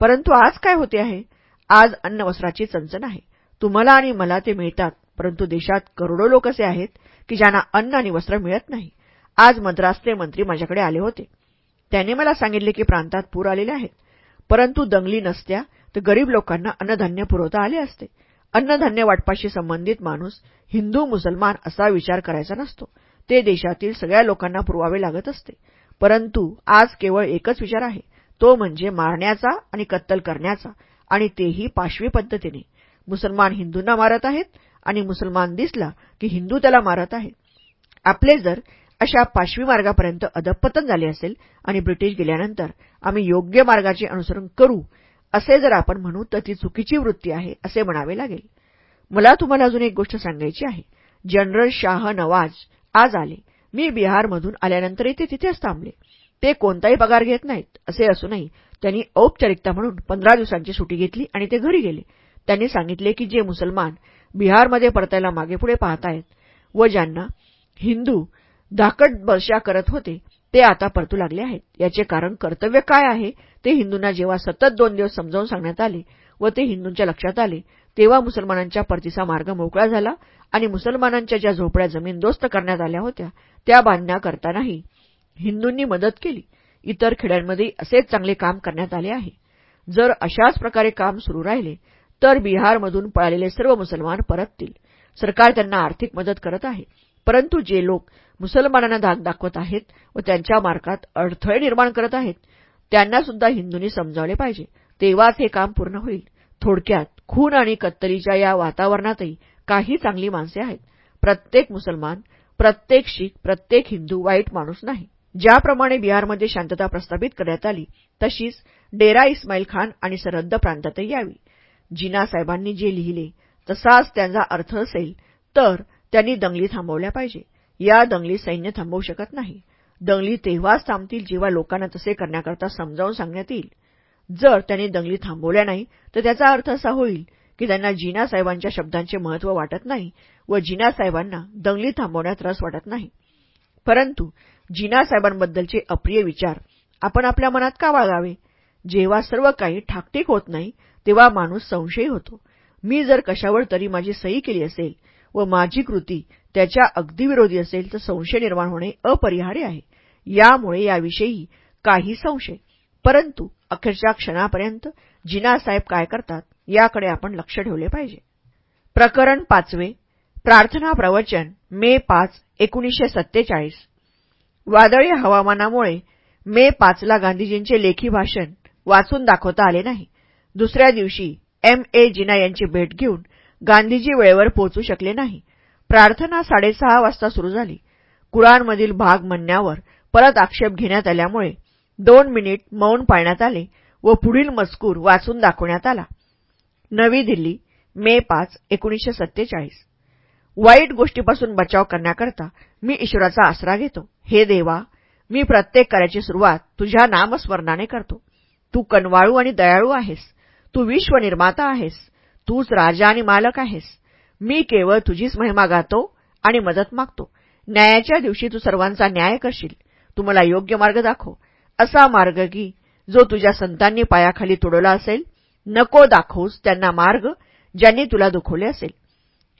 [SPEAKER 1] परंतु आज काय होते आहे? आज अन्नवस्त्राची चंचन आहे. तुम्हाला आणि मला ते मिळतात. परंतु देशात करोडो लोक असे आहेत की ज्यांना अन्न आणि वस्त्र मिळत नाही. आज मद्रासचे मंत्री माझ्याकडे आले होते. त्याने मला सांगितले की प्रांतात पूर आलेले आहेत. परंतु दंगली नसत्या तर गरीब लोकांना अन्नधान्य पुरवता आले असते. अन्नधान्य वाटपाशी संबंधित माणूस हिंदू मुसलमान असा विचार करायचा नसतो. ते देशातील सगळ्या लोकांना पुरवावे लागत असते. परंतु आज केवळ एकच विचार आहे. तो म्हणजे मारण्याचा आणि कत्तल करण्याचा आणि तेही पाशवी पद्धतीने. मुसलमान हिंदूंना मारत आहेत आणि मुसलमान दिसला की हिंदू त्याला मारत आहे आपले जर अशा पाशवी मार्गापर्यंत अधपतन झाले असेल आणि ब्रिटिश गेल्यानंतर आम्ही योग्य मार्गाचे अनुसरण करू असे जर आपण म्हणू तर ती चुकीची वृत्ती आहे असे म्हणावे लागेल. मला तुम्हाला अजून एक गोष्ट सांगायची आहे. जनरल शाह नवाज आज आले. मी बिहारमधून आल्यानंतरही ते तिथेच थांबले. ते कोणताही पगार घेत नाहीत असे असूनही त्यांनी औपचारिकता म्हणून पंधरा दिवसांची सुटी घेतली आणि ते घरी गेले. त्यांनी सांगितले की जे मुसलमान बिहारमध्ये परतायला मागेपुढे पाहतायत व ज्यांना हिंदू धाकट बर्षा करत होते ते आता परतू लागले आहेत. याचे कारण कर्तव्य काय आहे? ते हिंदूंना जेव्हा सतत दोन दिवस समजावून सांगण्यात आले व ते हिंदूंच्या लक्षात आले तेव्हा मुसलमानांच्या परतीचा मार्ग मोकळा झाला आणि मुसलमानांच्या ज्या झोपड्या जमीनदोस्त करण्यात आल्या होत्या त्या बांधण्याकरतानाही हिंदूंनी मदत केली. इतर खेड्यांमध्ये असेच चांगले काम करण्यात आले आहे. जर अशाच प्रकारे काम सुरू राहिले तर बिहारमधून पळालेले सर्व मुसलमान परततील. सरकार त्यांना आर्थिक मदत करत आहे. परंतु जे लोक मुसलमानांना धाक दाखवत आहेत व त्यांच्या मार्गात अडथळे निर्माण करत आहेत त्यांना सुद्धा हिंदूंनी समजावले पाहिजे. तेव्हाच हे काम पूर्ण होईल. थोडक्यात खून आणि कत्तलीच्या या वातावरणातही काही चांगली माणसे आहेत. प्रत्येक मुसलमान प्रत्येक शीख प्रत्येक हिंदू वाईट माणूस नाही. ज्याप्रमाणे बिहारमध्ये शांतता प्रस्थापित करण्यात आली तशीच डेरा इस्माईल खान आणि सरहद्द प्रांतातही यावी. जिना साहेबांनी जे लिहिले तसाच त्यांचा अर्थ असेल तर त्यांनी दंगली थांबवल्या पाहिजे. या दंगली सैन्य थांबवू शकत नाही. दंगली तेव्हाच थांबतील जेव्हा लोकांना तसे करण्याकरता समजावून सांगण्यात येईल. जर त्यांनी दंगली थांबवल्या नाही तर त्याचा अर्थ असा होईल की त्यांना जिना साहेबांच्या शब्दांचे महत्त्व वाटत नाही व जिना साहेबांना दंगली थांबवण्यात रस वाटत नाही. परंतु जिना साहेबांबद्दलचे अप्रिय विचार आपण आपल्या मनात का बाळगावे? जेव्हा सर्व काही ठाकटीक होत नाही तेव्हा माणूस संशयी होतो. मी जर कशावर तरी माझी सही केली असेल व माझी कृती त्याच्या अगदी विरोधी असेल तर संशय निर्माण होणे अपरिहार्य आहे. यामुळे याविषयी काही संशय. परंतु अखेरच्या क्षणापर्यंत जिनासाहेब काय करतात याकडे आपण लक्ष ठेवले पाहिजे. प्रकरण पाचवे. प्रार्थना प्रवचन मे पाच एकोणीसशे सत्तेचाळीस. वादळी हवामानामुळे मे पाचला गांधीजींचे लेखी भाषण वाचून दाखवता आले नाही. दुसऱ्या दिवशी एम ए जिना यांची भेट घेऊन गांधीजी वेळेवर पोहोचू शकले नाही. प्रार्थना साडेसहा वाजता सुरू झाली. कुराणमधील भाग म्हणण्यावर परत आक्षेप घेण्यात आल्यामुळे दोन मिनिट मौन पाळण्यात आले व पुढील मजकूर वाचून दाखवण्यात आला. नवी दिल्ली मे पाच एकोणीसशे सत्तेचाळीस. वाईट गोष्टीपासून बचाव करण्याकरता मी ईश्वराचा आसरा घेतो. हे देवा मी प्रत्येक कार्याची सुरुवात तुझ्या नामस्मरणाने करतो. तू कनवाळू आणि दयाळू आहेस. तू विश्वनिर्माता आहेस. तूच राजा आणि मालक आहेस. मी केवळ तुझीच महिमा गातो आणि मदत मागतो. न्यायाच्या दिवशी तू सर्वांचा न्याय करशील. तू मला योग्य मार्ग दाखव. असा मार्ग की जो तुझ्या संतांनी पायाखाली तुडवला असेल नको दाखवूस त्यांना मार्ग ज्यांनी तुला दुखवले असेल.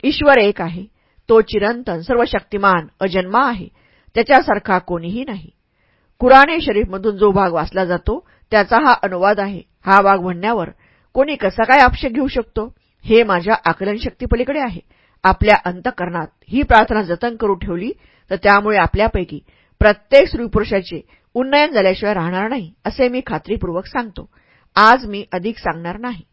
[SPEAKER 1] ईश्वर एक आहे. तो चिरंतन सर्व शक्तिमान अजन्मा आहे. त्याच्यासारखा कोणीही नाही. कुराणे शरीफमधून जो भाग वाचला जातो त्याचा हा अनुवाद आहे. हा भाग म्हणण्यावर कोणी कसा काय आक्षेप घेऊ शकतो? हे माझ्या आकलनशक्तीपलीकडे आहे. आपल्या अंतकरणात ही प्रार्थना जतन करून ठेवली तर त्यामुळे आपल्यापैकी प्रत्येक स्त्रीपुरुषाचे उन्नयन झाल्याशिवाय राहणार नाही असे मी खात्रीपूर्वक सांगतो. आज मी अधिक सांगणार नाही.